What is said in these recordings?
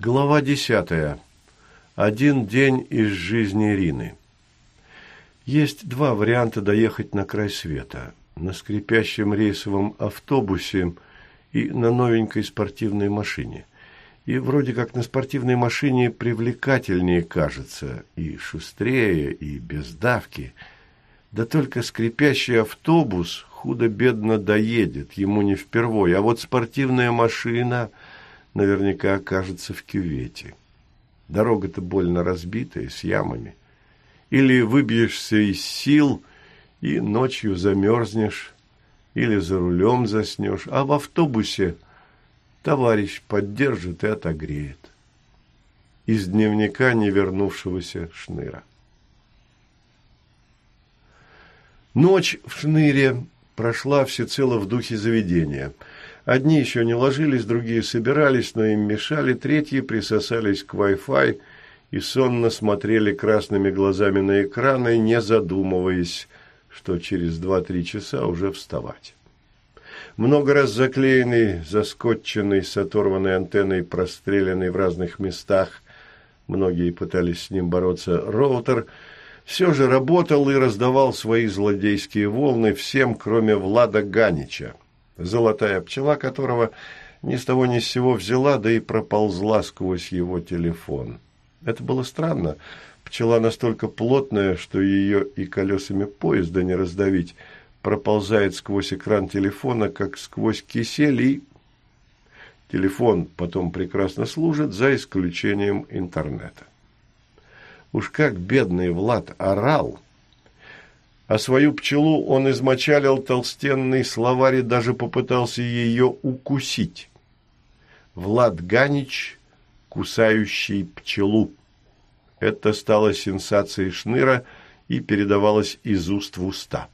Глава десятая. Один день из жизни Рины. Есть два варианта доехать на край света. На скрипящем рейсовом автобусе и на новенькой спортивной машине. И вроде как на спортивной машине привлекательнее кажется, и шустрее, и без давки. Да только скрипящий автобус худо-бедно доедет, ему не впервой, а вот спортивная машина наверняка окажется в кювете. Дорога-то больно разбитая, с ямами. Или выбьешься из сил и ночью замерзнешь, или за рулем заснешь, а в автобусе товарищ поддержит и отогреет. Из дневника невернувшегося шныра. Ночь в шныре прошла всецело в духе заведения – Одни еще не ложились, другие собирались, но им мешали, третьи присосались к Wi-Fi и сонно смотрели красными глазами на экраны, не задумываясь, что через два-три часа уже вставать. Много раз заклеенный, заскотченный, с оторванной антенной, простреленный в разных местах, многие пытались с ним бороться, роутер все же работал и раздавал свои злодейские волны всем, кроме Влада Ганича золотая пчела которого ни с того ни с сего взяла, да и проползла сквозь его телефон. Это было странно. Пчела настолько плотная, что ее и колесами поезда не раздавить, проползает сквозь экран телефона, как сквозь кисель, и... Телефон потом прекрасно служит, за исключением интернета. Уж как бедный Влад орал, а свою пчелу он измочалил толстенный словарь и даже попытался ее укусить. Влад Ганич, кусающий пчелу. Это стало сенсацией Шныра и передавалось из уст в уста.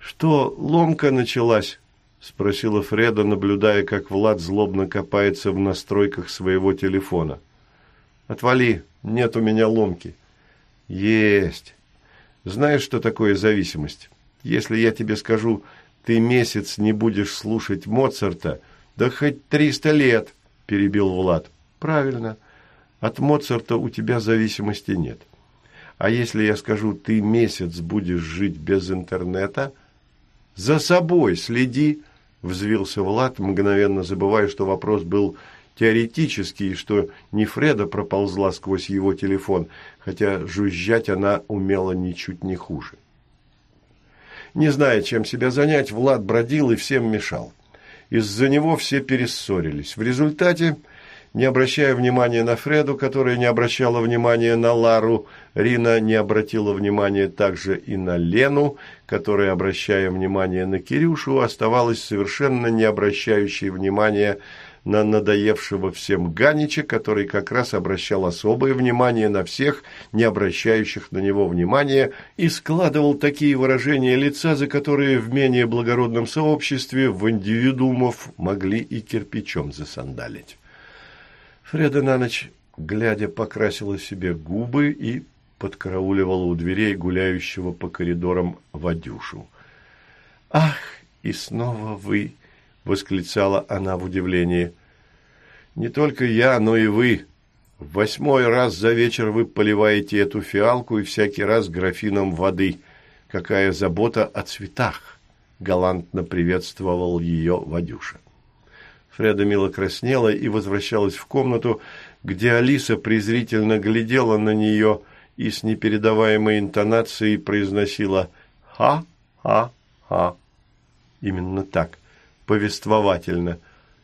«Что, ломка началась?» – спросила Фреда, наблюдая, как Влад злобно копается в настройках своего телефона. «Отвали, нет у меня ломки». Есть. Знаешь, что такое зависимость? Если я тебе скажу, ты месяц не будешь слушать Моцарта, да хоть триста лет, перебил Влад. Правильно. От Моцарта у тебя зависимости нет. А если я скажу, ты месяц будешь жить без интернета, за собой следи, взвился Влад, мгновенно забывая, что вопрос был теоретический, что не Фреда проползла сквозь его телефон, хотя жужжать она умела ничуть не хуже. Не зная, чем себя занять, Влад бродил и всем мешал. Из-за него все перессорились. В результате, не обращая внимания на Фреду, которая не обращала внимания на Лару, Рина не обратила внимания также и на Лену, которая, обращая внимание на Кирюшу, оставалась совершенно не обращающей внимания на надоевшего всем Ганича, который как раз обращал особое внимание на всех, не обращающих на него внимания, и складывал такие выражения лица, за которые в менее благородном сообществе в индивидуумов могли и кирпичом засандалить. Фреда на ночь, глядя, покрасила себе губы и подкарауливала у дверей гуляющего по коридорам Вадюшу. «Ах, и снова вы!» – восклицала она в удивлении. «Не только я, но и вы. В восьмой раз за вечер вы поливаете эту фиалку и всякий раз графином воды. Какая забота о цветах!» – галантно приветствовал ее Вадюша. Фреда мило краснела и возвращалась в комнату, где Алиса презрительно глядела на нее и с непередаваемой интонацией произносила «ха-ха-ха». Именно так повествовательно,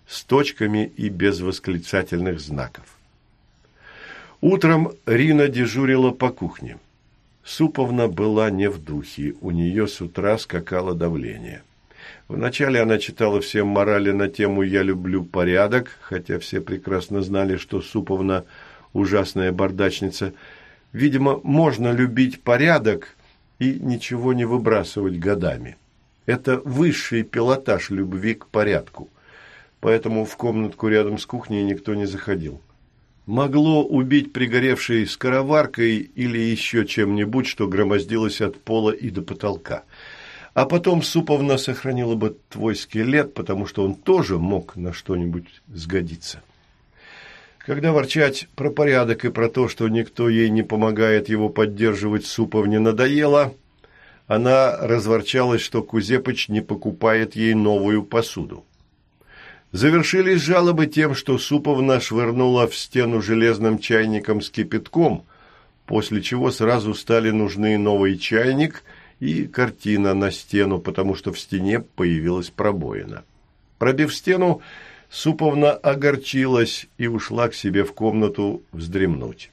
с точками и без восклицательных знаков. Утром Рина дежурила по кухне. Суповна была не в духе, у нее с утра скакало давление. Вначале она читала всем морали на тему «Я люблю порядок», хотя все прекрасно знали, что Суповна – ужасная бардачница. Видимо, можно любить порядок и ничего не выбрасывать годами. Это высший пилотаж любви к порядку. Поэтому в комнатку рядом с кухней никто не заходил. Могло убить пригоревшей скороваркой или еще чем-нибудь, что громоздилось от пола и до потолка. А потом Суповна сохранила бы твой скелет, потому что он тоже мог на что-нибудь сгодиться. Когда ворчать про порядок и про то, что никто ей не помогает его поддерживать, Суповне надоело, она разворчалась, что Кузепыч не покупает ей новую посуду. Завершились жалобы тем, что Суповна швырнула в стену железным чайником с кипятком, после чего сразу стали нужны новый чайник и картина на стену, потому что в стене появилась пробоина. Пробив стену, Суповна огорчилась и ушла к себе в комнату вздремнуть.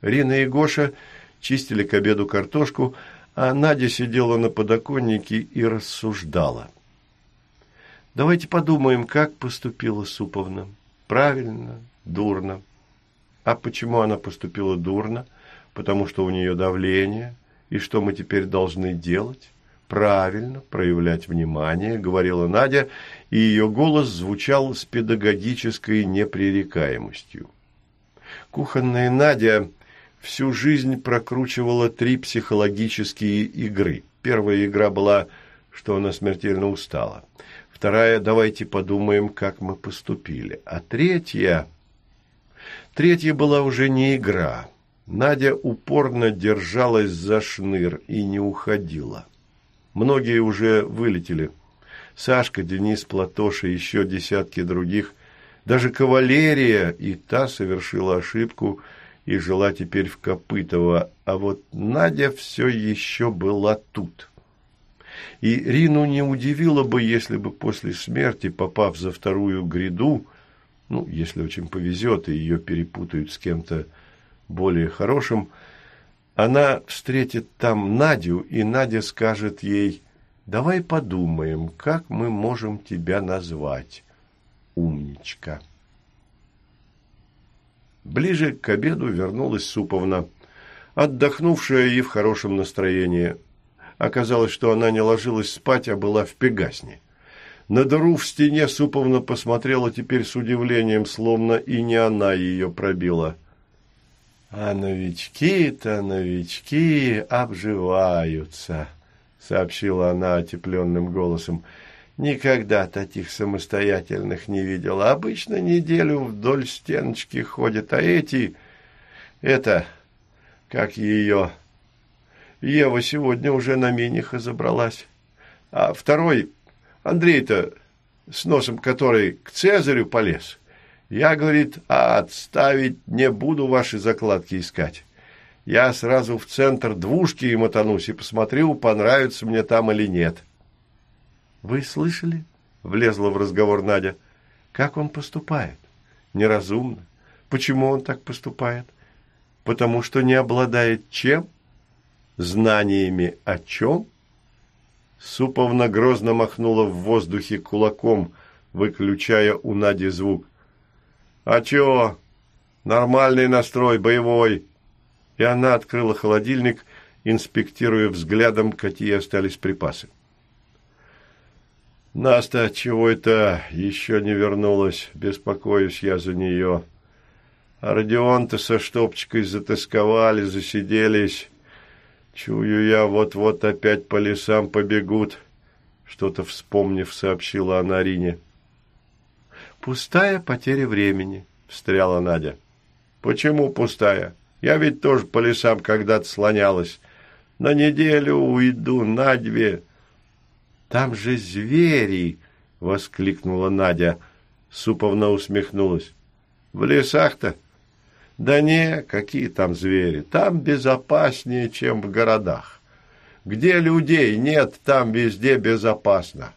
Рина и Гоша чистили к обеду картошку, а Надя сидела на подоконнике и рассуждала. Давайте подумаем, как поступила Суповна. Правильно, дурно. А почему она поступила дурно? Потому что у нее давление. И что мы теперь должны делать? Правильно, проявлять внимание, говорила Надя, и ее голос звучал с педагогической непререкаемостью. Кухонная Надя всю жизнь прокручивала три психологические игры. Первая игра была, что она смертельно устала. Вторая – давайте подумаем, как мы поступили. А третья... Третья была уже не игра. Надя упорно держалась за шныр и не уходила. Многие уже вылетели. Сашка, Денис, Платоша, еще десятки других. Даже кавалерия и та совершила ошибку и жила теперь в Копытово. А вот Надя все еще была тут. И Рину не удивило бы, если бы после смерти, попав за вторую гряду, ну, если очень повезет, и ее перепутают с кем-то более хорошим, она встретит там Надю, и Надя скажет ей, «Давай подумаем, как мы можем тебя назвать, умничка». Ближе к обеду вернулась Суповна, отдохнувшая и в хорошем настроении. Оказалось, что она не ложилась спать, а была в Пегасне. На дыру в стене Суповна посмотрела теперь с удивлением, словно и не она ее пробила. «А новички-то, новички обживаются», — сообщила она отепленным голосом. «Никогда таких самостоятельных не видела. Обычно неделю вдоль стеночки ходят, а эти... Это... Как ее... Ева сегодня уже на миниха забралась. А второй, Андрей-то, с носом который к Цезарю полез. Я, говорит, а отставить не буду ваши закладки искать. Я сразу в центр двушки и мотанусь и посмотрю, понравится мне там или нет. Вы слышали? Влезла в разговор Надя. Как он поступает? Неразумно. Почему он так поступает? Потому что не обладает чем? знаниями о чем? Суповна грозно махнула в воздухе кулаком, выключая у Нади звук. «А чё? Нормальный настрой, боевой!» И она открыла холодильник, инспектируя взглядом, какие остались припасы. «Наста, чего это еще не вернулась? Беспокоюсь я за нее. А Родион-то со штопчикой затасковали, засиделись». Чую я, вот-вот опять по лесам побегут, что-то вспомнив, сообщила она Рине. Пустая потеря времени, встряла Надя. Почему пустая? Я ведь тоже по лесам когда-то слонялась. На неделю уйду, на две. Там же звери, воскликнула Надя. Суповна усмехнулась. В лесах-то да не, какие там звери. Там безопаснее, чем в городах. Где людей нет, там везде безопасно.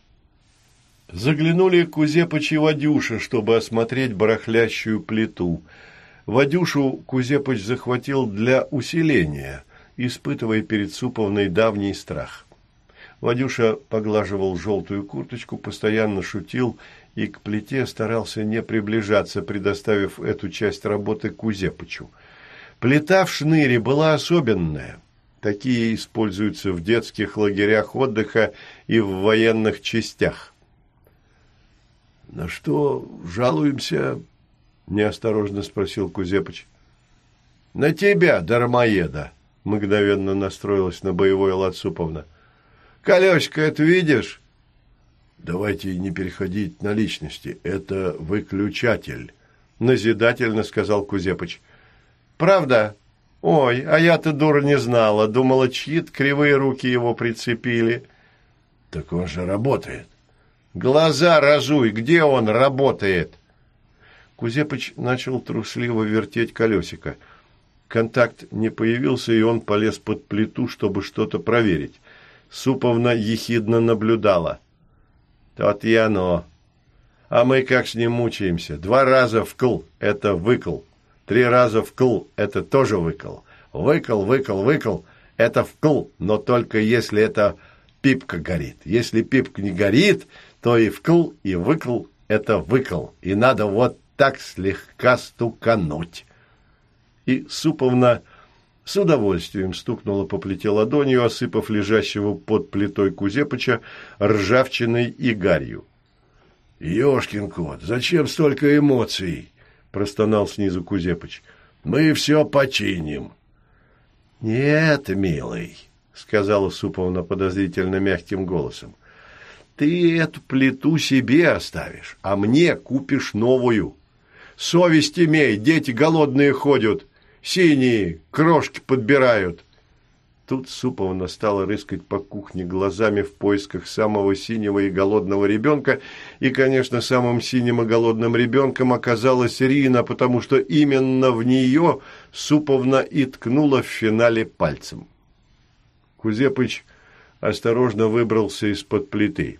Заглянули Кузепыч и Вадюша, чтобы осмотреть барахлящую плиту. Вадюшу Кузепыч захватил для усиления, испытывая перед Суповной давний страх. Вадюша поглаживал желтую курточку, постоянно шутил и к плите старался не приближаться, предоставив эту часть работы Кузепычу. Плита в шныре была особенная. Такие используются в детских лагерях отдыха и в военных частях. «На что жалуемся?» – неосторожно спросил Кузепыч. «На тебя, дармоеда!» – мгновенно настроилась на боевой лад Колесико это видишь?» «Давайте не переходить на личности. Это выключатель», – назидательно сказал Кузепыч. «Правда? Ой, а я-то, дура, не знала. Думала, чьи-то кривые руки его прицепили». «Так он же работает». «Глаза разуй, где он работает?» Кузепыч начал трусливо вертеть колесико. Контакт не появился, и он полез под плиту, чтобы что-то проверить. Суповна ехидно наблюдала. «Тот и оно. А мы как с ним мучаемся? Два раза вкл – это выкл. Три раза вкл – это тоже выкл. Выкл, выкл, выкл – это вкл, но только если это пипка горит. Если пипка не горит, то и вкл, и выкл – это выкл. И надо вот так слегка стукануть. И Суповна с удовольствием стукнула по плите ладонью, осыпав лежащего под плитой Кузепыча ржавчиной и гарью. «Ешкин кот, зачем столько эмоций?» – простонал снизу Кузепыч. «Мы все починим». «Нет, милый», – сказала Суповна подозрительно мягким голосом. «Ты эту плиту себе оставишь, а мне купишь новую». Совесть имей, дети голодные ходят, синие, крошки подбирают. Тут Суповна стала рыскать по кухне глазами в поисках самого синего и голодного ребенка, и, конечно, самым синим и голодным ребенком оказалась Рина, потому что именно в нее Суповна и ткнула в финале пальцем. Кузепыч осторожно выбрался из-под плиты.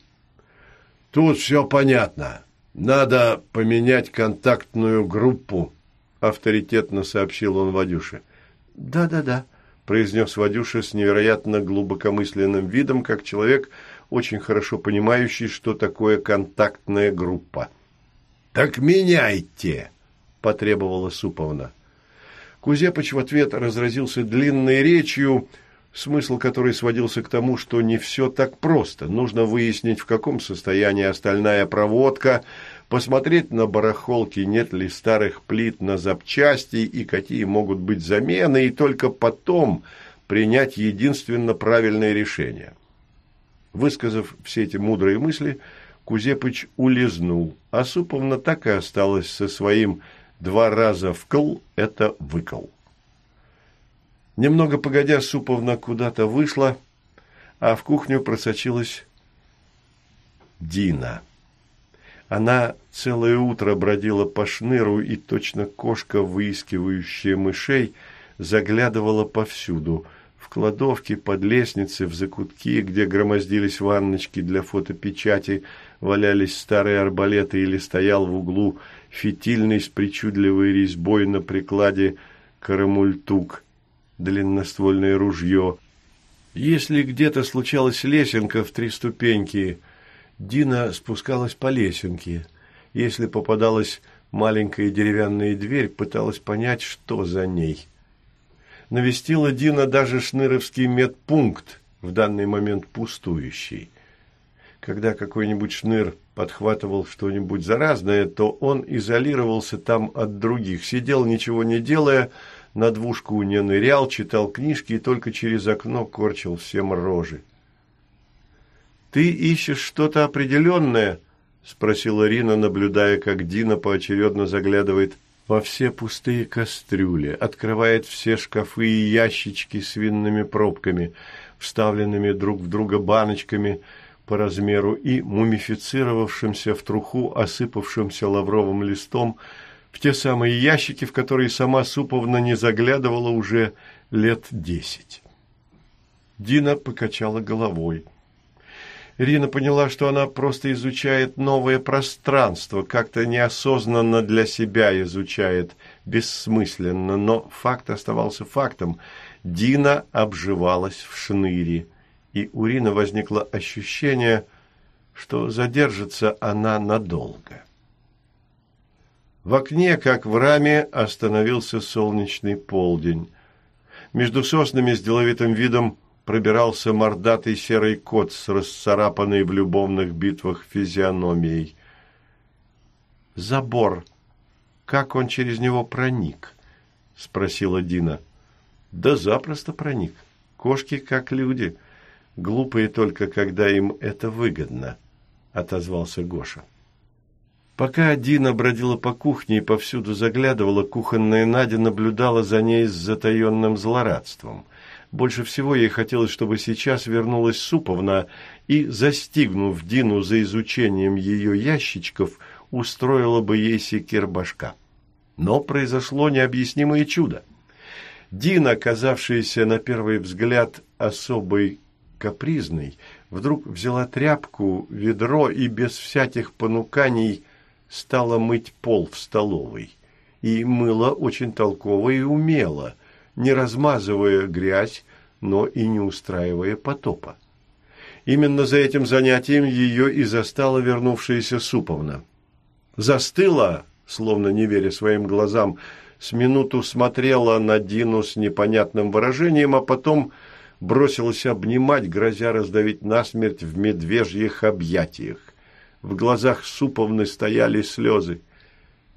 «Тут все понятно. «Надо поменять контактную группу», – авторитетно сообщил он Вадюше. «Да-да-да», – произнес Вадюша с невероятно глубокомысленным видом, как человек, очень хорошо понимающий, что такое контактная группа. «Так меняйте!» – потребовала Суповна. Кузепыч в ответ разразился длинной речью – смысл которой сводился к тому, что не все так просто. Нужно выяснить, в каком состоянии остальная проводка, посмотреть на барахолке, нет ли старых плит на запчасти и какие могут быть замены, и только потом принять единственно правильное решение. Высказав все эти мудрые мысли, Кузепыч улизнул, а Суповна так и осталась со своим «два раза вкл – это выкл». Немного погодя, Суповна куда-то вышла, а в кухню просочилась Дина. Она целое утро бродила по шныру и, точно кошка, выискивающая мышей, заглядывала повсюду – в кладовке, под лестницей, в закутки, где громоздились ванночки для фотопечати, валялись старые арбалеты или стоял в углу фитильный с причудливой резьбой на прикладе карамультук – длинноствольное ружье. Если где-то случалась лесенка в три ступеньки, Дина спускалась по лесенке. Если попадалась маленькая деревянная дверь, пыталась понять, что за ней. Навестила Дина даже Шныровский медпункт, в данный момент пустующий. Когда какой-нибудь шныр подхватывал что-нибудь заразное, то он изолировался там от других, сидел, ничего не делая, на двушку не нырял, читал книжки и только через окно корчил всем рожи. «Ты ищешь что-то определенное?» – спросила Рина, наблюдая, как Дина поочередно заглядывает во все пустые кастрюли, открывает все шкафы и ящички с винными пробками, вставленными друг в друга баночками по размеру и мумифицировавшимся в труху, осыпавшимся лавровым листом – в те самые ящики, в которые сама Суповна не заглядывала уже лет десять. Дина покачала головой. Ирина поняла, что она просто изучает новое пространство, как-то неосознанно для себя изучает, бессмысленно, но факт оставался фактом. Дина обживалась в шныре, и у Рины возникло ощущение, что задержится она надолго. В окне, как в раме, остановился солнечный полдень. Между соснами с деловитым видом пробирался мордатый серый кот с расцарапанной в любовных битвах физиономией. «Забор. Как он через него проник?» – спросила Дина. «Да запросто проник. Кошки как люди. Глупые только, когда им это выгодно, отозвался Гоша. Пока Дина бродила по кухне и повсюду заглядывала, кухонная Надя наблюдала за ней с затаенным злорадством. Больше всего ей хотелось, чтобы сейчас вернулась Суповна и, застигнув Дину за изучением ее ящичков, устроила бы ей секир башка. Но произошло необъяснимое чудо. Дина, оказавшаяся на первый взгляд особой капризной, вдруг взяла тряпку, ведро и без всяких понуканий стала мыть пол в столовой. И мыла очень толково и умело, не размазывая грязь, но и не устраивая потопа. Именно за этим занятием ее и застала вернувшаяся Суповна. Застыла, словно не веря своим глазам, с минуту смотрела на Дину с непонятным выражением, а потом бросилась обнимать, грозя раздавить насмерть в медвежьих объятиях. В глазах Суповны стояли слезы.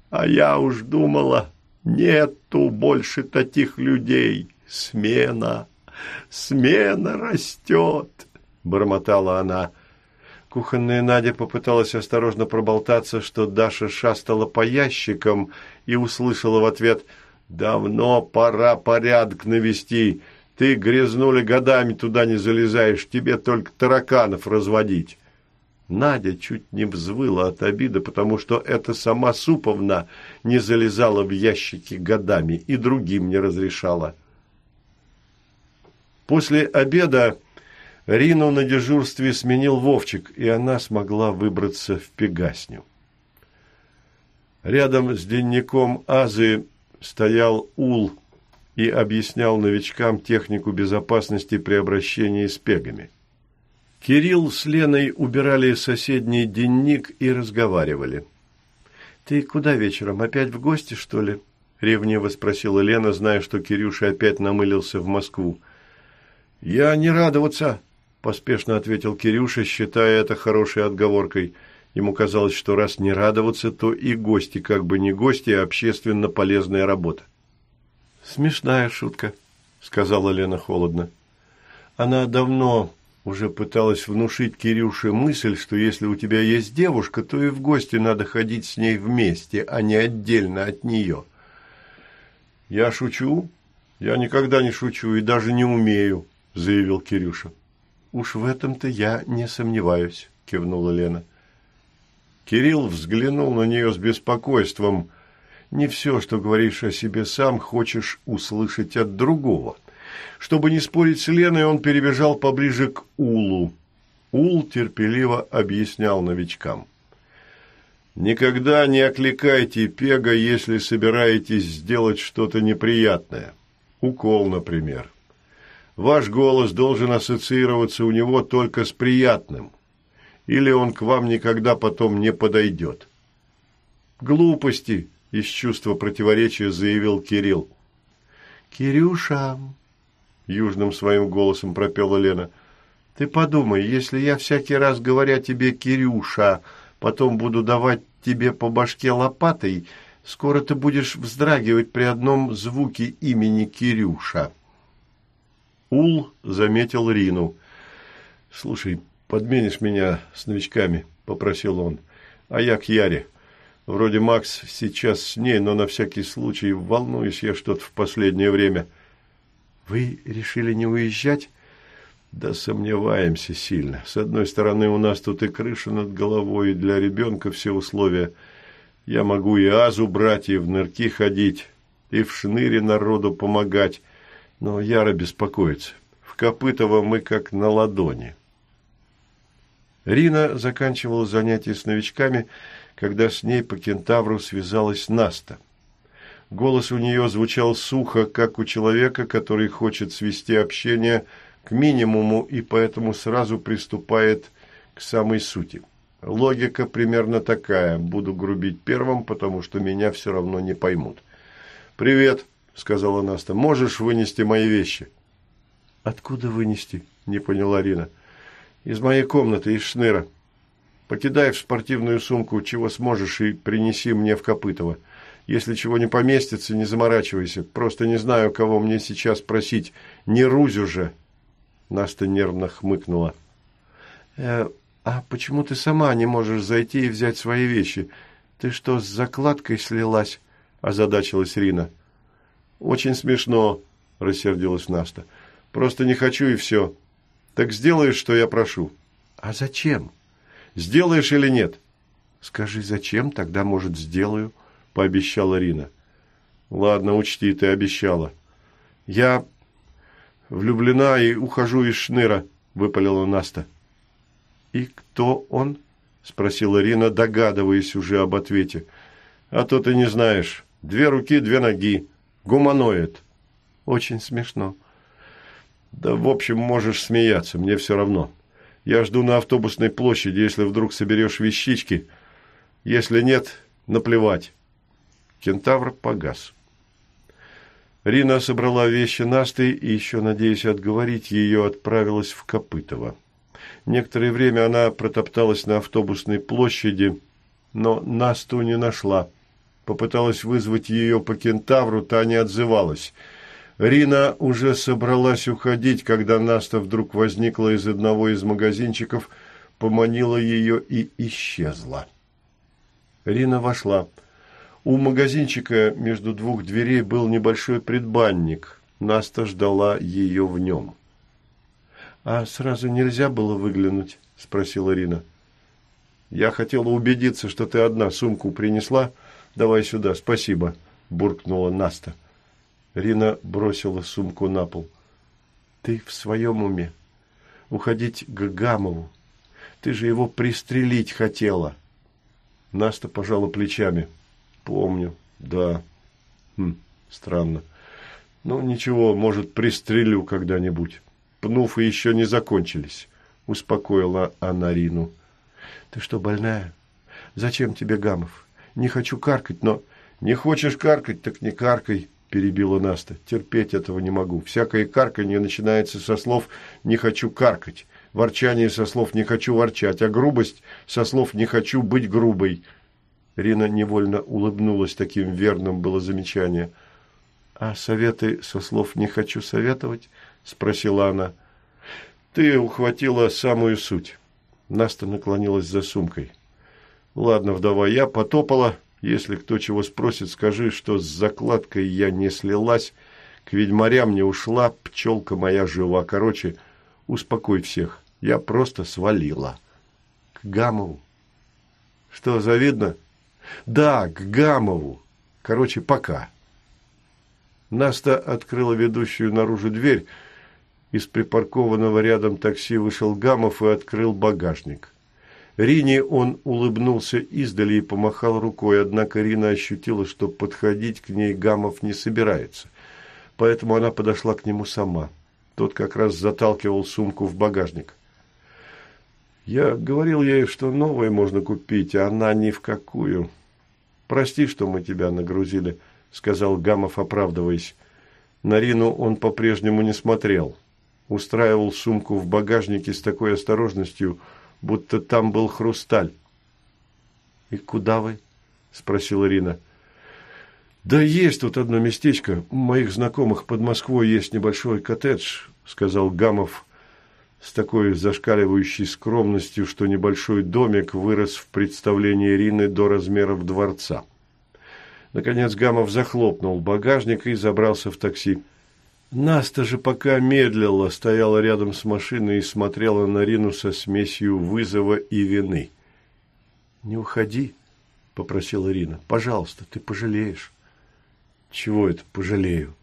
«А я уж думала, нету больше таких людей. Смена, смена растет!» — бормотала она. Кухонная Надя попыталась осторожно проболтаться, что Даша шастала по ящикам и услышала в ответ «Давно пора порядок навести. Ты, грязнули, годами туда не залезаешь, тебе только тараканов разводить». Надя чуть не взвыла от обиды, потому что эта сама Суповна не залезала в ящики годами и другим не разрешала. После обеда Рину на дежурстве сменил Вовчик, и она смогла выбраться в Пегасню. Рядом с дневником Азы стоял Ул и объяснял новичкам технику безопасности при обращении с пегами. Кирилл с Леной убирали соседний денник и разговаривали. «Ты куда вечером? Опять в гости, что ли?» – ревниво спросила Лена, зная, что Кирюша опять намылился в Москву. «Я не радоваться», поспешно ответил Кирюша, считая это хорошей отговоркой. Ему казалось, что раз не радоваться, то и гости как бы не гости, а общественно полезная работа. «Смешная шутка», — сказала Лена холодно. Она давно уже пыталась внушить Кирюше мысль, что если у тебя есть девушка, то и в гости надо ходить с ней вместе, а не отдельно от нее. «Я шучу? Я никогда не шучу и даже не умею», — заявил Кирюша. «Уж в этом-то я не сомневаюсь», – кивнула Лена. Кирилл взглянул на нее с беспокойством. «Не все, что говоришь о себе сам, хочешь услышать от другого». Чтобы не спорить с Леной, он перебежал поближе к Улу. Ул терпеливо объяснял новичкам. «Никогда не окликайте Пега, если собираетесь сделать что-то неприятное. Укол, например. Ваш голос должен ассоциироваться у него только с приятным, или он к вам никогда потом не подойдет. Глупости, из чувства противоречия заявил Кирилл. «Кирюша!» — южным своим голосом пропела Лена. «Ты подумай, если я всякий раз, говоря тебе «Кирюша», потом буду давать тебе по башке лопатой, скоро ты будешь вздрагивать при одном звуке имени Кирюша». Ул заметил Рину. «Слушай, подменишь меня с новичками?» – попросил он. «А я к Яре. Вроде Макс сейчас с ней, но на всякий случай волнуюсь я что-то в последнее время». «Вы решили не уезжать?» «Да сомневаемся сильно. С одной стороны, у нас тут и крыша над головой, и для ребенка все условия. Я могу и азу брать, и в нырки ходить, и в шныре народу помогать» но Яра беспокоится. В Копытово мы как на ладони. Рина заканчивала занятия с новичками, когда с ней по кентавру связалась Наста. Голос у нее звучал сухо, как у человека, который хочет свести общение к минимуму и поэтому сразу приступает к самой сути. Логика примерно такая. Буду грубить первым, потому что меня все равно не поймут. «Привет», – сказала Наста. «Можешь вынести мои вещи?» «Откуда вынести?» – не поняла Рина. «Из моей комнаты, из шныра. Покидай в спортивную сумку, чего сможешь, и принеси мне в Копытово. Если чего не поместится, не заморачивайся. Просто не знаю, кого мне сейчас просить. Не Рузю же!» Наста нервно хмыкнула. «Э, а почему ты сама не можешь зайти и взять свои вещи? Ты что, с закладкой слилась?» – озадачилась Рина. «Очень смешно», – рассердилась Наста. «Просто не хочу и все. Так сделаешь, что я прошу». «А зачем? Сделаешь или нет?» «Скажи, зачем, тогда, может, сделаю», – пообещала Рина. «Ладно, учти, ты обещала». «Я влюблена и ухожу из шныра», – выпалила Наста. «И кто он?» – спросила Рина, догадываясь уже об ответе. «А то ты не знаешь. Две руки, две ноги. Гуманоид». «Очень смешно». «Да, в общем, можешь смеяться, мне все равно. Я жду на автобусной площади, если вдруг соберешь вещички. Если нет, наплевать». Кентавр погас. Рина собрала вещи Насты и, еще надеясь отговорить ее, отправилась в Копытово. Некоторое время она протопталась на автобусной площади, но Насту не нашла. Попыталась вызвать ее по кентавру, та не отзывалась. Рина уже собралась уходить, когда Наста вдруг возникла из одного из магазинчиков, поманила ее и исчезла. Рина вошла. У магазинчика между двух дверей был небольшой предбанник. Наста ждала ее в нем. «А сразу нельзя было выглянуть?» – спросила Рина. «Я хотела убедиться, что ты одна сумку принесла. Давай сюда, спасибо», – буркнула Наста. Рина бросила сумку на пол. «Ты в своем уме? Уходить к Гамову? Ты же его пристрелить хотела!» Наста пожала плечами. «Помню, да. Хм, странно. Ну, ничего, может, пристрелю когда-нибудь» пнув и еще не закончились, успокоила она Рину. Ты что, больная? Зачем тебе Гамов? Не хочу каркать, но... Не хочешь каркать, так не каркай, перебила Наста. Терпеть этого не могу. Всякое карканье начинается со слов «не хочу каркать», ворчание со слов «не хочу ворчать», а грубость со слов «не хочу быть грубой». Рина невольно улыбнулась, таким верным было замечание. «А советы со слов «не хочу советовать»?» – спросила она. «Ты ухватила самую суть». Наста наклонилась за сумкой. «Ладно, вдова, я потопала. Если кто чего спросит, скажи, что с закладкой я не слилась, к ведьмарям не ушла, пчелка моя жива. Короче, успокой всех. Я просто свалила. К Гамову. Что, завидно? Да, к Гамову. Короче, пока». Наста открыла ведущую наружу дверь, из припаркованного рядом такси вышел Гамов и открыл багажник. Рине он улыбнулся издали и помахал рукой, однако Рина ощутила, что подходить к ней Гамов не собирается. Поэтому она подошла к нему сама. Тот как раз заталкивал сумку в багажник. «Я говорил ей, что новое можно купить, а она ни в какую. Прости, что мы тебя нагрузили», — сказал Гамов, оправдываясь. На Рину он по-прежнему не смотрел устраивал сумку в багажнике с такой осторожностью, будто там был хрусталь. «И куда вы?» – спросила Рина. «Да есть тут одно местечко. У моих знакомых под Москвой есть небольшой коттедж», – сказал Гамов с такой зашкаливающей скромностью, что небольшой домик вырос в представлении Рины до размеров дворца. Наконец Гамов захлопнул багажник и забрался в такси. Наста же пока медлила, стояла рядом с машиной и смотрела на Рину со смесью вызова и вины. «Не уходи», — попросила Рина. «Пожалуйста, ты пожалеешь». «Чего это пожалею?»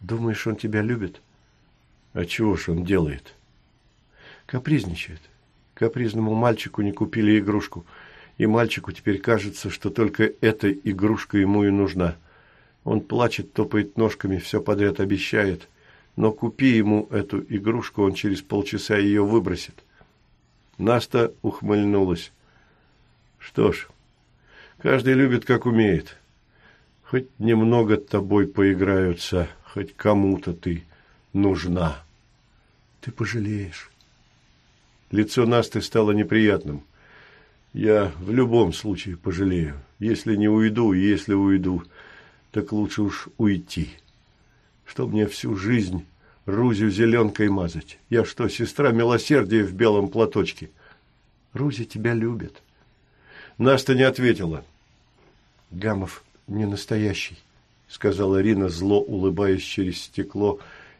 «Думаешь, он тебя любит?» «А чего ж он делает?» «Капризничает. Капризному мальчику не купили игрушку, и мальчику теперь кажется, что только эта игрушка ему и нужна». Он плачет, топает ножками, все подряд обещает. Но купи ему эту игрушку, он через полчаса ее выбросит. Наста ухмыльнулась. Что ж, каждый любит, как умеет. Хоть немного тобой поиграются, хоть кому-то ты нужна. Ты пожалеешь. Лицо Насты стало неприятным. Я в любом случае пожалею. Если не уйду, если уйду, так лучше уж уйти. Что мне всю жизнь Рузю зеленкой мазать. Я что, сестра милосердия в белом платочке? Рузя тебя любит. Настя не ответила. Гамов не настоящий, сказала Рина, зло улыбаясь через стекло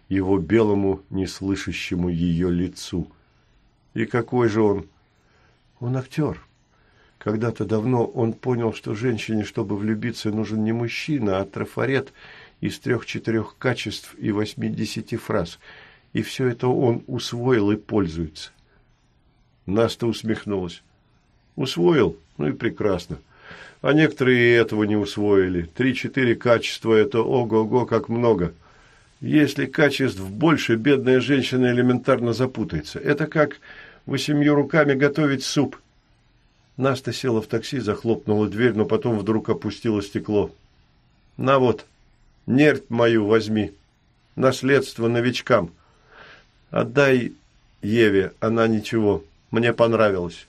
его белому, неслышащему ее лицу. И какой же он? Он актер. Когда-то давно он понял, что женщине, чтобы влюбиться, нужен не мужчина, а трафарет из трех-четырех качеств и восьмидесяти фраз. И все это он усвоил и пользуется. Наста усмехнулась. Усвоил? Ну и прекрасно. А некоторые и этого не усвоили. Три-четыре качества – это ого-го как много. Если качеств больше, бедная женщина элементарно запутается. Это как восемью руками готовить суп. Наста села в такси, захлопнула дверь, но потом вдруг опустила стекло. «На вот, нервь мою возьми. Наследство новичкам. Отдай Еве, она ничего. Мне понравилось».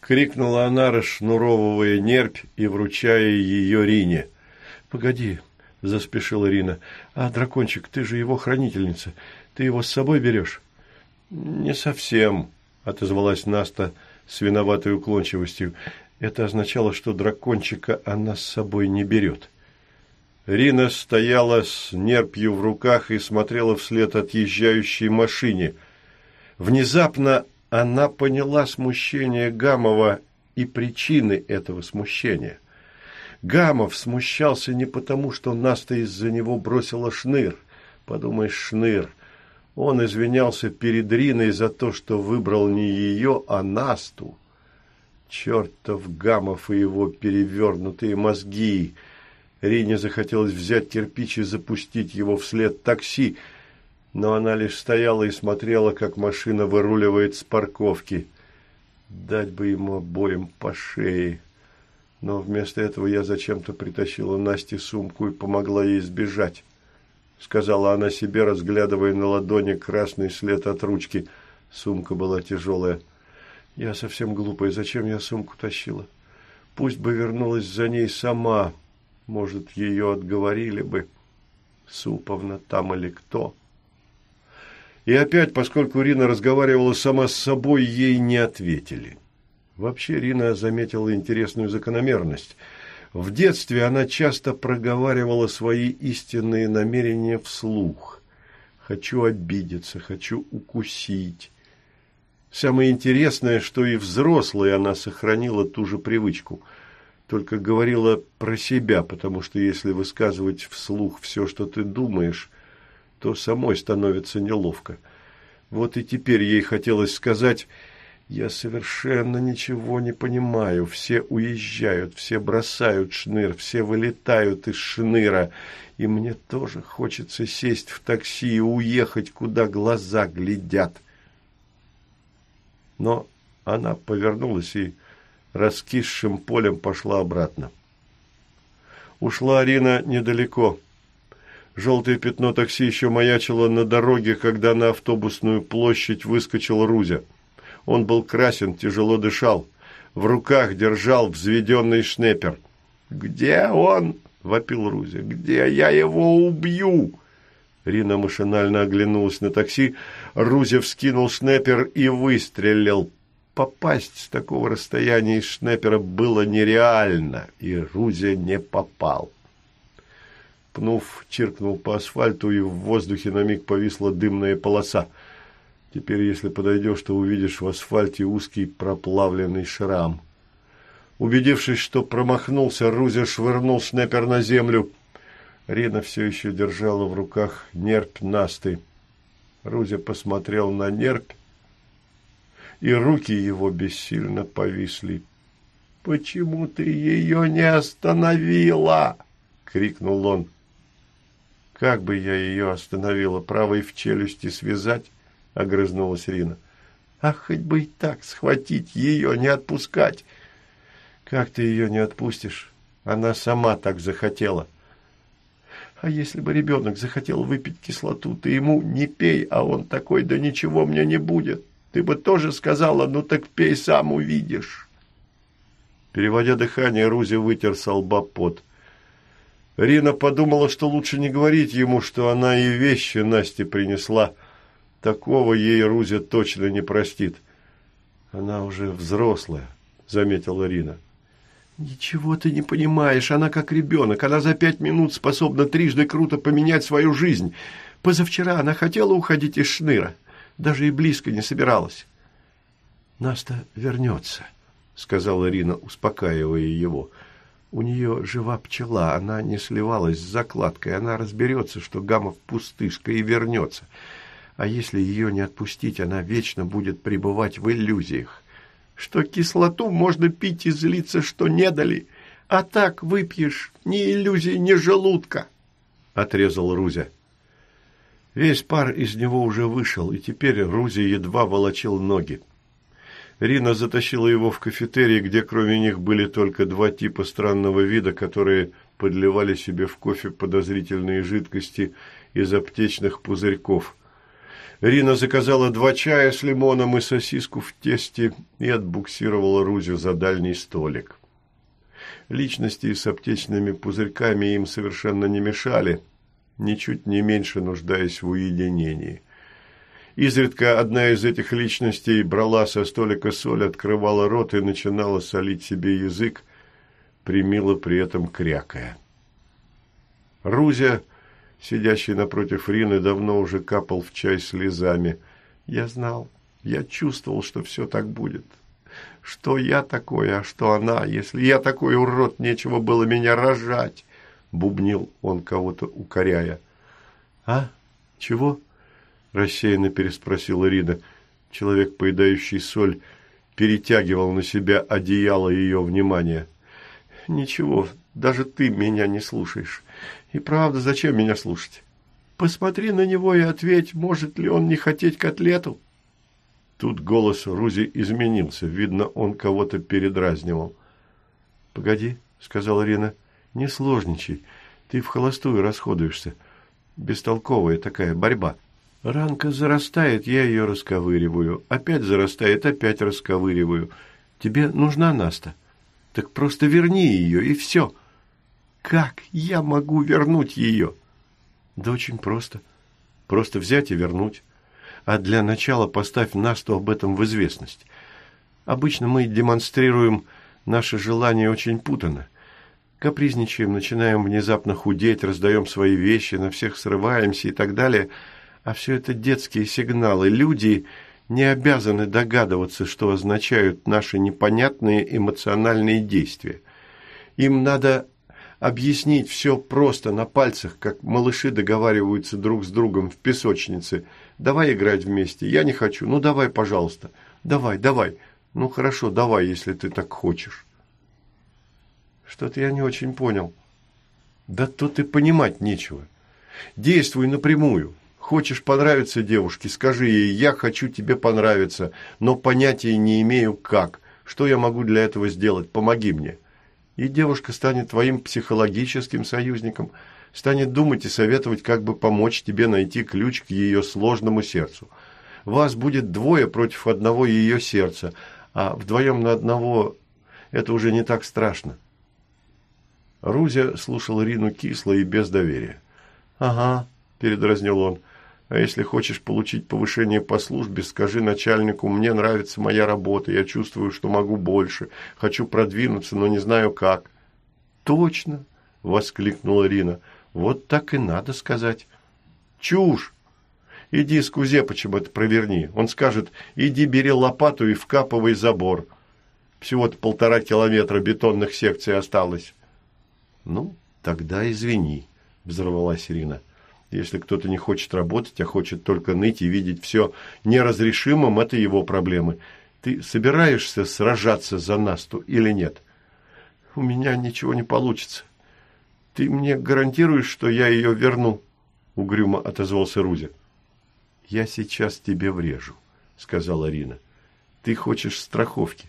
Крикнула она, расшнуровывая нерпь и вручая ее Рине. «Погоди», – заспешила Рина. «А, дракончик, ты же его хранительница. Ты его с собой берешь?» «Не совсем», – отозвалась Наста с виноватой уклончивостью. Это означало, что дракончика она с собой не берет. Рина стояла с нерпью в руках и смотрела вслед отъезжающей машине. Внезапно она поняла смущение Гамова и причины этого смущения. Гамов смущался не потому, что Наста из-за него бросила шныр. Подумаешь, шныр. Он извинялся перед Риной за то, что выбрал не ее, а Насту. Чертов Гамов и его перевернутые мозги. Рине захотелось взять кирпич и запустить его вслед такси, но она лишь стояла и смотрела, как машина выруливает с парковки. Дать бы ему обоим по шее. Но вместо этого я зачем-то притащила Насте сумку и помогла ей сбежать. Сказала она себе, разглядывая на ладони красный след от ручки. Сумка была тяжелая. Я совсем глупая. Зачем я сумку тащила? Пусть бы вернулась за ней сама. Может, ее отговорили бы. Суповна там или кто. И опять, поскольку Рина разговаривала сама с собой, ей не ответили. Вообще Рина заметила интересную закономерность. В детстве она часто проговаривала свои истинные намерения вслух. «Хочу обидеться, хочу укусить». Самое интересное, что и взрослой она сохранила ту же привычку, только говорила про себя, потому что если высказывать вслух все, что ты думаешь, то самой становится неловко. Вот и теперь ей хотелось сказать «Я совершенно ничего не понимаю, все уезжают, все бросают шныр, все вылетают из шныра, и мне тоже хочется сесть в такси и уехать, куда глаза глядят». Но она повернулась и раскисшим полем пошла обратно. Ушла Арина недалеко. Желтое пятно такси еще маячило на дороге, когда на автобусную площадь выскочил Рузя. Он был красен, тяжело дышал. В руках держал взведенный шнепер. «Где он?» – вопил Рузя. «Где я его убью?» Рина машинально оглянулась на такси. Рузя вскинул шнепер и выстрелил. Попасть с такого расстояния из шнепера было нереально, и Рузя не попал. Пнув, чиркнул по асфальту, и в воздухе на миг повисла дымная полоса. Теперь, если подойдешь, то увидишь в асфальте узкий проплавленный шрам. Убедившись, что промахнулся, Рузя швырнул снайпер на землю. Рина все еще держала в руках нерпь Насты. Рузя посмотрел на нерпь, и руки его бессильно повисли. «Почему ты ее не остановила?» — крикнул он. Как бы я ее остановила, правой в челюсти связать? — огрызнулась Рина. «А хоть бы и так, схватить ее, не отпускать!» «Как ты ее не отпустишь? Она сама так захотела!» «А если бы ребенок захотел выпить кислоту, ты ему не пей, а он такой, да ничего мне не будет. Ты бы тоже сказала, ну так пей, сам увидишь!» Переводя дыхание, Рузи вытер со лба пот. Рина подумала, что лучше не говорить ему, что она и вещи Насте принесла. Такого ей Рузя точно не простит. Она уже взрослая, заметила Рина. «Ничего ты не понимаешь, она как ребенок, она за пять минут способна трижды круто поменять свою жизнь. Позавчера она хотела уходить из шныра, даже и близко не собиралась». «Наста вернется», — сказала Рина, успокаивая его. «У нее жива пчела, она не сливалась с закладкой, она разберется, что Гамов пустышка, и вернется. А если ее не отпустить, она вечно будет пребывать в иллюзиях» что кислоту можно пить и злиться, что не дали, а так выпьешь ни иллюзий, ни желудка, — отрезал Рузя. Весь пар из него уже вышел, и теперь Рузя едва волочил ноги. Рина затащила его в кафетерий, где кроме них были только два типа странного вида, которые подливали себе в кофе подозрительные жидкости из аптечных пузырьков – Рина заказала два чая с лимоном и сосиску в тесте и отбуксировала Рузю за дальний столик. Личности с аптечными пузырьками им совершенно не мешали, ничуть не меньше нуждаясь в уединении. Изредка одна из этих личностей брала со столика соль, открывала рот и начинала солить себе язык, примила при этом крякая. Рузя сидящий напротив Рины, давно уже капал в чай слезами. Я знал, я чувствовал, что все так будет. Что я такой, а что она? Если я такой урод, нечего было меня рожать, бубнил он кого-то укоряя. А? Чего? рассеянно переспросила Рина. Человек, поедающий соль, перетягивал на себя одеяло ее внимания. Ничего, даже ты меня не слушаешь. И правда, зачем меня слушать? Посмотри на него и ответь, может ли он не хотеть котлету. Тут голос Рузи изменился. Видно, он кого-то передразнивал. «Погоди», — сказала Рина, — «не сложничай. Ты в холостую расходуешься. Бестолковая такая борьба. Ранка зарастает, я ее расковыриваю. Опять зарастает, опять расковыриваю. Тебе нужна Наста? Так просто верни ее, и все. Как я могу вернуть ее? Да очень просто. Просто взять и вернуть. А для начала поставь Насту об этом в известность. Обычно мы демонстрируем наше желание очень путанно. Капризничаем, начинаем внезапно худеть, раздаем свои вещи, на всех срываемся и так далее. А все это детские сигналы. Люди не обязаны догадываться, что означают наши непонятные эмоциональные действия. Им надо объяснить все просто на пальцах, как малыши договариваются друг с другом в песочнице. Давай играть вместе. Я не хочу. Ну, давай, пожалуйста. Давай, давай. Ну, хорошо, давай, если ты так хочешь. Что-то я не очень понял. Да тут и понимать нечего. Действуй напрямую. Хочешь понравиться девушке, скажи ей, я хочу тебе понравиться, но понятия не имею как. Что я могу для этого сделать? Помоги мне и девушка станет твоим психологическим союзником, станет думать и советовать, как бы помочь тебе найти ключ к ее сложному сердцу. Вас будет двое против одного ее сердца, а вдвоем на одного это уже не так страшно. Рузя слушал Рину кисло и без доверия. «Ага», – передразнил он, а если хочешь получить повышение по службе, скажи начальнику, мне нравится моя работа, я чувствую, что могу больше, хочу продвинуться, но не знаю как. Точно, воскликнула Рина. Вот так и надо сказать. Чушь! Иди с Кузепычем это проверни. Он скажет, иди бери лопату и вкапывай забор. Всего-то полтора километра бетонных секций осталось. Ну, тогда извини, взорвалась Ирина. Если кто-то не хочет работать, а хочет только ныть и видеть все неразрешимым, это его проблемы. Ты собираешься сражаться за Насту или нет? У меня ничего не получится. Ты мне гарантируешь, что я ее верну? Угрюмо отозвался Рузя. Я сейчас тебе врежу, сказала Рина. Ты хочешь страховки.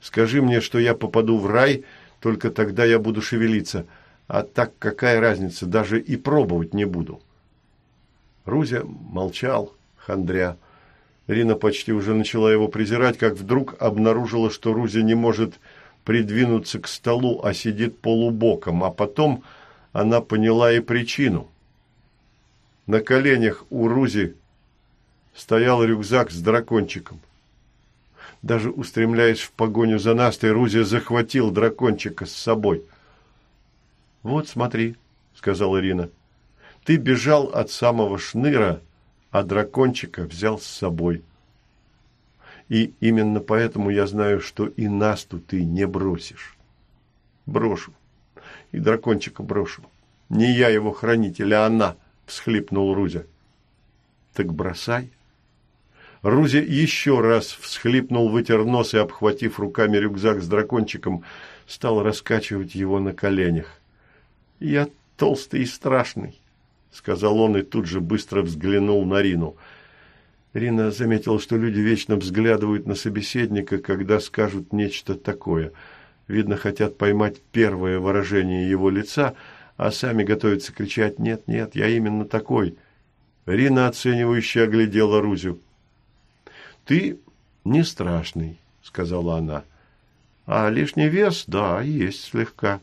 Скажи мне, что я попаду в рай, только тогда я буду шевелиться. А так какая разница, даже и пробовать не буду. Рузя молчал, хандря. Рина почти уже начала его презирать, как вдруг обнаружила, что Рузя не может придвинуться к столу, а сидит полубоком, а потом она поняла и причину. На коленях у Рузи стоял рюкзак с дракончиком. Даже устремляясь в погоню за Настой, Рузи захватил дракончика с собой. «Вот, смотри», — сказала Ирина, — «ты бежал от самого шныра, а дракончика взял с собой. И именно поэтому я знаю, что и Насту ты не бросишь». «Брошу. И дракончика брошу. Не я его хранитель, а она», — всхлипнул Рузя. «Так бросай». Рузи еще раз всхлипнул, вытер нос и, обхватив руками рюкзак с дракончиком, стал раскачивать его на коленях. «Я толстый и страшный», — сказал он и тут же быстро взглянул на Рину. Рина заметила, что люди вечно взглядывают на собеседника, когда скажут нечто такое. Видно, хотят поймать первое выражение его лица, а сами готовятся кричать «Нет, нет, я именно такой». Рина оценивающе оглядела Рузю. «Ты не страшный», — сказала она. «А лишний вес, да, есть слегка.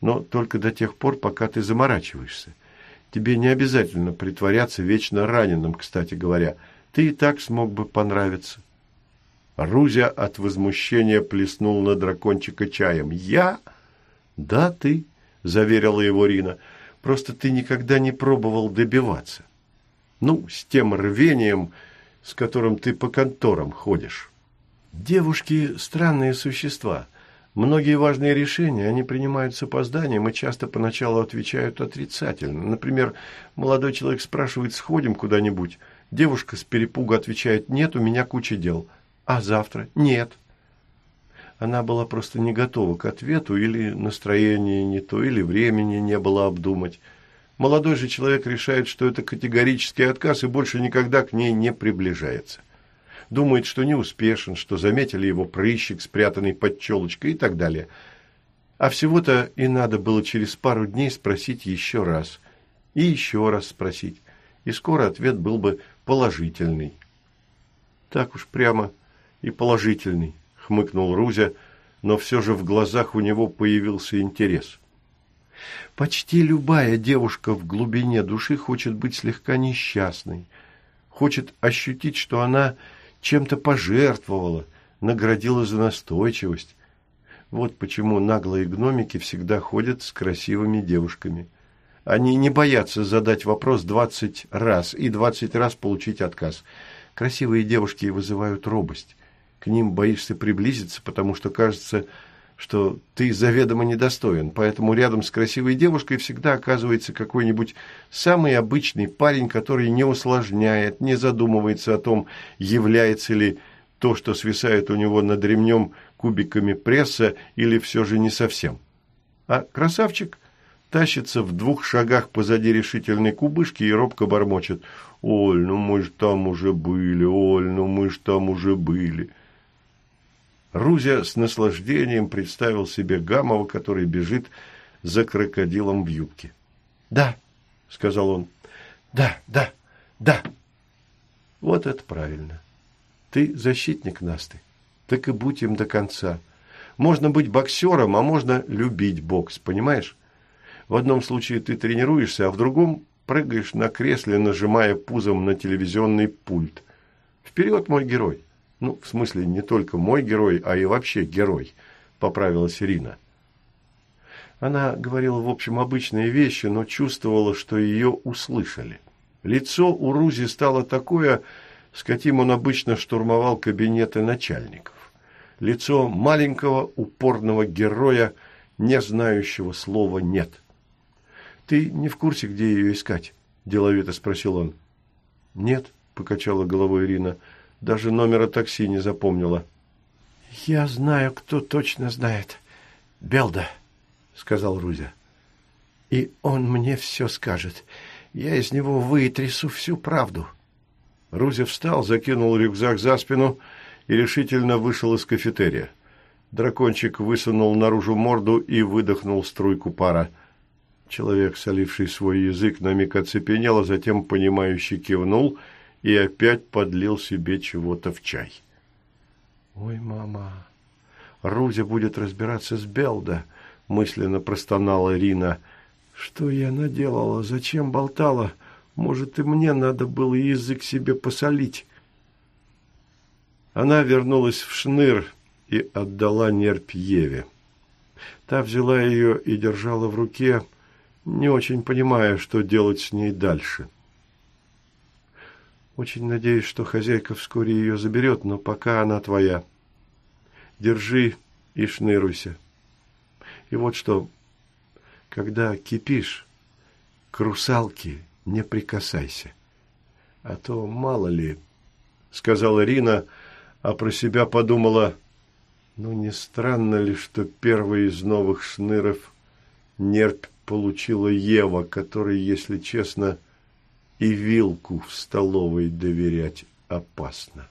Но только до тех пор, пока ты заморачиваешься. Тебе не обязательно притворяться вечно раненым, кстати говоря. Ты и так смог бы понравиться». Рузя от возмущения плеснул на дракончика чаем. «Я?» «Да, ты», — заверила его Рина. «Просто ты никогда не пробовал добиваться. Ну, с тем рвением, с которым ты по конторам ходишь. Девушки – странные существа. Многие важные решения они принимают с опозданием и часто поначалу отвечают отрицательно. Например, молодой человек спрашивает «сходим куда-нибудь?». Девушка с перепуга отвечает «нет, у меня куча дел». А завтра «нет». Она была просто не готова к ответу, или настроение не то, или времени не было обдумать. Молодой же человек решает, что это категорический отказ и больше никогда к ней не приближается. Думает, что не успешен, что заметили его прыщик, спрятанный под челочкой и так далее. А всего-то и надо было через пару дней спросить еще раз. И еще раз спросить. И скоро ответ был бы положительный. Так уж прямо и положительный, хмыкнул Рузя, но все же в глазах у него появился интерес – Почти любая девушка в глубине души хочет быть слегка несчастной, хочет ощутить, что она чем-то пожертвовала, наградила за настойчивость. Вот почему наглые гномики всегда ходят с красивыми девушками. Они не боятся задать вопрос двадцать раз и двадцать раз получить отказ. Красивые девушки вызывают робость. К ним боишься приблизиться, потому что кажется, что ты заведомо недостоин, поэтому рядом с красивой девушкой всегда оказывается какой-нибудь самый обычный парень, который не усложняет, не задумывается о том, является ли то, что свисает у него над ремнем кубиками пресса, или все же не совсем. А красавчик тащится в двух шагах позади решительной кубышки и робко бормочет «Оль, ну мы ж там уже были, Оль, ну мы ж там уже были». Рузя с наслаждением представил себе Гамова, который бежит за крокодилом в юбке. «Да», — сказал он, — «да, да, да». Вот это правильно. Ты защитник Насты. Так и будь им до конца. Можно быть боксером, а можно любить бокс, понимаешь? В одном случае ты тренируешься, а в другом прыгаешь на кресле, нажимая пузом на телевизионный пульт. Вперед, мой герой! Ну, в смысле, не только мой герой, а и вообще герой, поправилась Ирина. Она говорила, в общем, обычные вещи, но чувствовала, что ее услышали. Лицо у Рузи стало такое, с каким он обычно штурмовал кабинеты начальников. Лицо маленького упорного героя, не знающего слова «нет». «Ты не в курсе, где ее искать?» – деловито спросил он. «Нет», – покачала головой Ирина, – даже номера такси не запомнила. «Я знаю, кто точно знает. Белда», — сказал Рузя. «И он мне все скажет. Я из него вытрясу всю правду». Рузя встал, закинул рюкзак за спину и решительно вышел из кафетерия. Дракончик высунул наружу морду и выдохнул струйку пара. Человек, соливший свой язык, на миг оцепенел, а затем, понимающе кивнул — и опять подлил себе чего-то в чай. «Ой, мама, Рузя будет разбираться с Белда», – мысленно простонала Рина. Что я наделала? Зачем болтала? Может, и мне надо было язык себе посолить. Она вернулась в шныр и отдала нерпь Еве. Та взяла ее и держала в руке, не очень понимая, что делать с ней дальше. Очень надеюсь, что хозяйка вскоре ее заберет, но пока она твоя. Держи и шныруйся. И вот что, когда кипишь, к русалке не прикасайся. А то мало ли, — сказала Рина, а про себя подумала, ну не странно ли, что первый из новых шныров нерпь получила Ева, которой, если честно, и вилку в столовой доверять опасно.